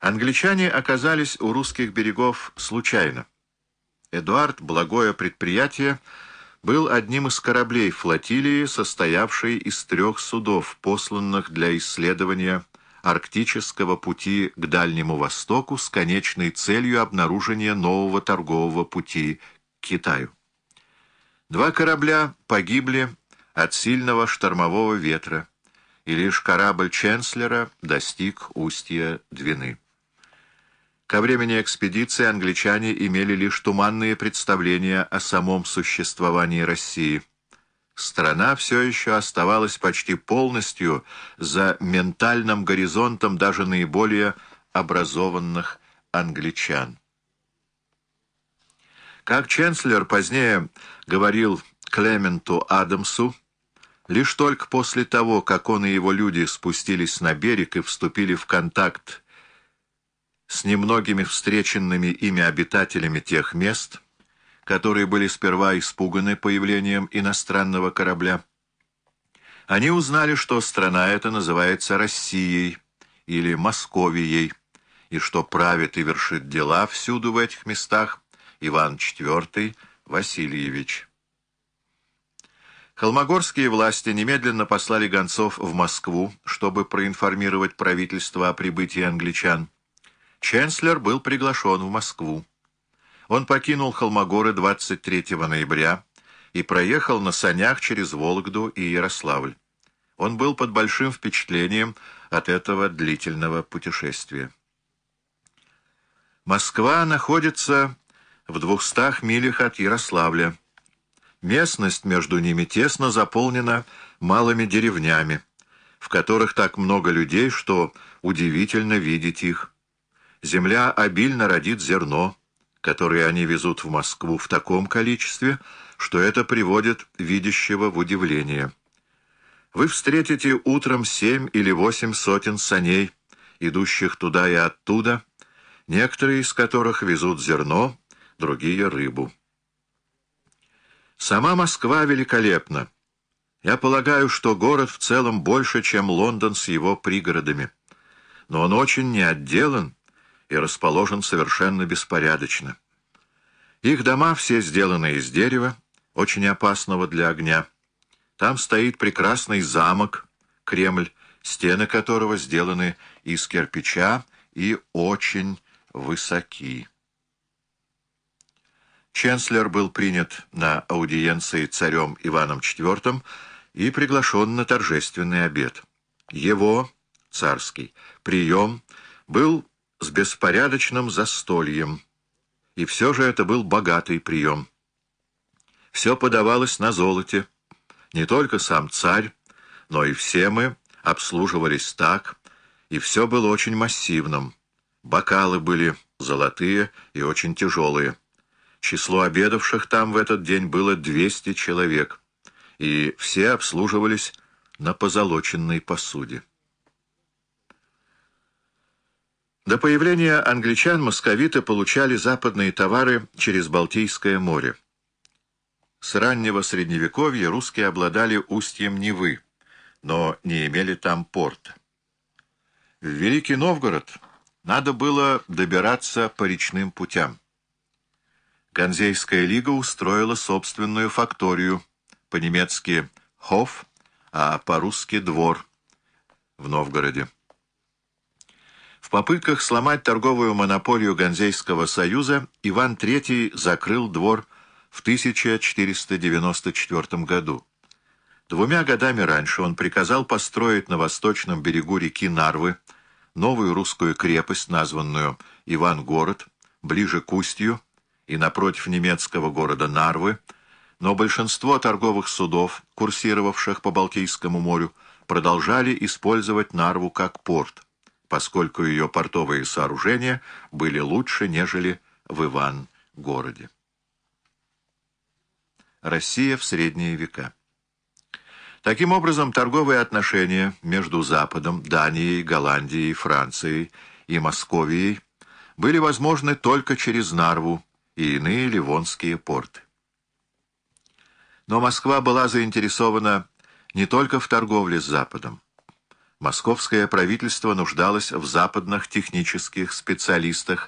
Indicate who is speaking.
Speaker 1: Англичане оказались у русских берегов случайно. Эдуард, благое предприятие, был одним из кораблей флотилии, состоявшей из трех судов, посланных для исследования арктического пути к Дальнему Востоку с конечной целью обнаружения нового торгового пути к Китаю. Два корабля погибли от сильного штормового ветра, и лишь корабль Ченслера достиг устья Двины. Ко времени экспедиции англичане имели лишь туманные представления о самом существовании России. Страна все еще оставалась почти полностью за ментальным горизонтом даже наиболее образованных англичан. Как Ченслер позднее говорил Клементу Адамсу, лишь только после того, как он и его люди спустились на берег и вступили в контакт с немногими встреченными ими обитателями тех мест, которые были сперва испуганы появлением иностранного корабля. Они узнали, что страна эта называется Россией или Московией, и что правит и вершит дела всюду в этих местах Иван IV Васильевич. Холмогорские власти немедленно послали гонцов в Москву, чтобы проинформировать правительство о прибытии англичан. Ченслер был приглашен в Москву. Он покинул Холмогоры 23 ноября и проехал на санях через Вологду и Ярославль. Он был под большим впечатлением от этого длительного путешествия. Москва находится в двухстах милях от Ярославля. Местность между ними тесно заполнена малыми деревнями, в которых так много людей, что удивительно видеть их. Земля обильно родит зерно, которое они везут в Москву в таком количестве, что это приводит видящего в удивление. Вы встретите утром семь или восемь сотен саней, идущих туда и оттуда, некоторые из которых везут зерно, другие — рыбу. Сама Москва великолепна. Я полагаю, что город в целом больше, чем Лондон с его пригородами. Но он очень неотделан, и расположен совершенно беспорядочно. Их дома все сделаны из дерева, очень опасного для огня. Там стоит прекрасный замок, Кремль, стены которого сделаны из кирпича и очень высоки. Ченслер был принят на аудиенции царем Иваном IV и приглашен на торжественный обед. Его, царский, прием был с беспорядочным застольем. И все же это был богатый прием. Все подавалось на золоте. Не только сам царь, но и все мы обслуживались так, и все было очень массивным. Бокалы были золотые и очень тяжелые. Число обедавших там в этот день было 200 человек, и все обслуживались на позолоченной посуде. До появления англичан московиты получали западные товары через Балтийское море. С раннего Средневековья русские обладали устьем Невы, но не имели там порта. В Великий Новгород надо было добираться по речным путям. Ганзейская лига устроила собственную факторию, по-немецки «Хоф», а по-русски «Двор» в Новгороде. В попытках сломать торговую монополию Ганзейского союза Иван III закрыл двор в 1494 году. Двумя годами раньше он приказал построить на восточном берегу реки Нарвы новую русскую крепость, названную Ивангород, ближе к устью и напротив немецкого города Нарвы, но большинство торговых судов, курсировавших по Балтийскому морю, продолжали использовать Нарву как порт поскольку ее портовые сооружения были лучше, нежели в Иван-городе. Россия в средние века Таким образом, торговые отношения между Западом, Данией, Голландией, Францией и Московией были возможны только через Нарву и иные ливонские порты. Но Москва была заинтересована не только в торговле с Западом. Московское правительство нуждалось в западных технических специалистах